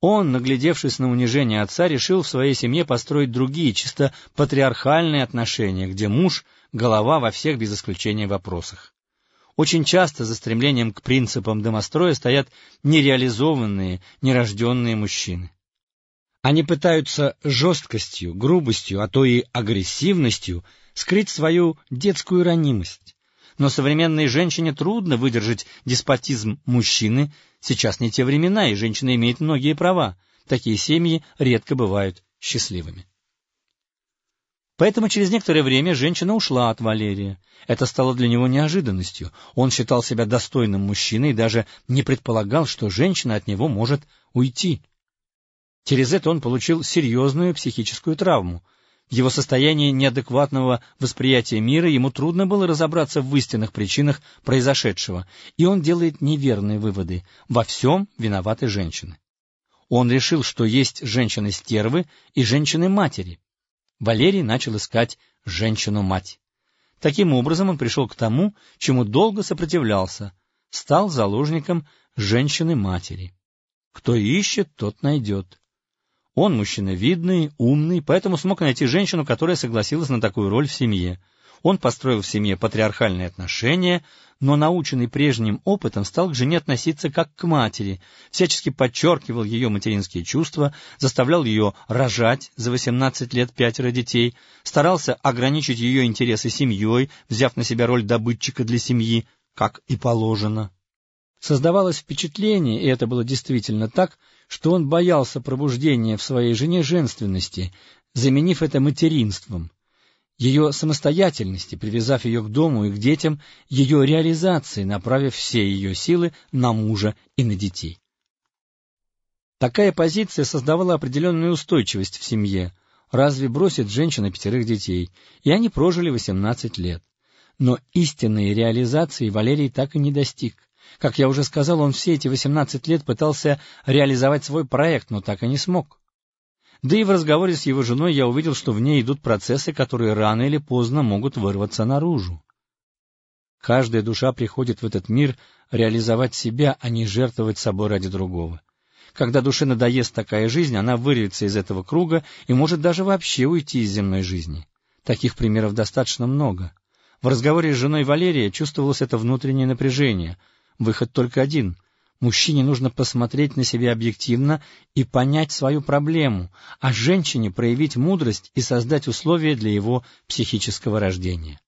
Он, наглядевшись на унижение отца, решил в своей семье построить другие, чисто патриархальные отношения, где муж — голова во всех без исключения вопросах. Очень часто за стремлением к принципам домостроя стоят нереализованные, нерожденные мужчины. Они пытаются жесткостью, грубостью, а то и агрессивностью скрыть свою детскую ранимость. Но современной женщине трудно выдержать деспотизм мужчины, сейчас не те времена, и женщина имеет многие права. Такие семьи редко бывают счастливыми. Поэтому через некоторое время женщина ушла от Валерия. Это стало для него неожиданностью. Он считал себя достойным мужчиной и даже не предполагал, что женщина от него может уйти. Через это он получил серьезную психическую травму. Его состоянии неадекватного восприятия мира ему трудно было разобраться в истинных причинах произошедшего, и он делает неверные выводы. Во всем виноваты женщины. Он решил, что есть женщины-стервы и женщины-матери. Валерий начал искать женщину-мать. Таким образом он пришел к тому, чему долго сопротивлялся, стал заложником женщины-матери. Кто ищет, тот найдет. Он мужчина видный, умный, поэтому смог найти женщину, которая согласилась на такую роль в семье. Он построил в семье патриархальные отношения, но, наученный прежним опытом, стал к жене относиться как к матери, всячески подчеркивал ее материнские чувства, заставлял ее рожать за 18 лет пятеро детей, старался ограничить ее интересы семьей, взяв на себя роль добытчика для семьи, как и положено. Создавалось впечатление, и это было действительно так, что он боялся пробуждения в своей жене женственности, заменив это материнством ее самостоятельности, привязав ее к дому и к детям, ее реализации, направив все ее силы на мужа и на детей. Такая позиция создавала определенную устойчивость в семье. Разве бросит женщина пятерых детей? И они прожили 18 лет. Но истинной реализации Валерий так и не достиг. Как я уже сказал, он все эти 18 лет пытался реализовать свой проект, но так и не смог. Да и в разговоре с его женой я увидел, что в ней идут процессы, которые рано или поздно могут вырваться наружу. Каждая душа приходит в этот мир реализовать себя, а не жертвовать собой ради другого. Когда душе надоест такая жизнь, она вырвется из этого круга и может даже вообще уйти из земной жизни. Таких примеров достаточно много. В разговоре с женой Валерия чувствовалось это внутреннее напряжение. Выход только один — Мужчине нужно посмотреть на себя объективно и понять свою проблему, а женщине проявить мудрость и создать условия для его психического рождения.